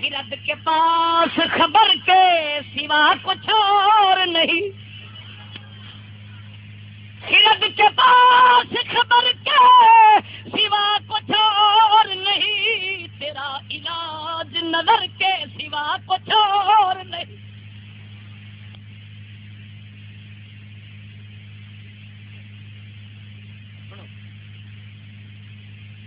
خرد کے پاس خبر کے سوا کچھ اور نہیں۔ خرد کے پاس خبر کے سوا کچھ اور نہیں۔ تیرا علاج نظر کے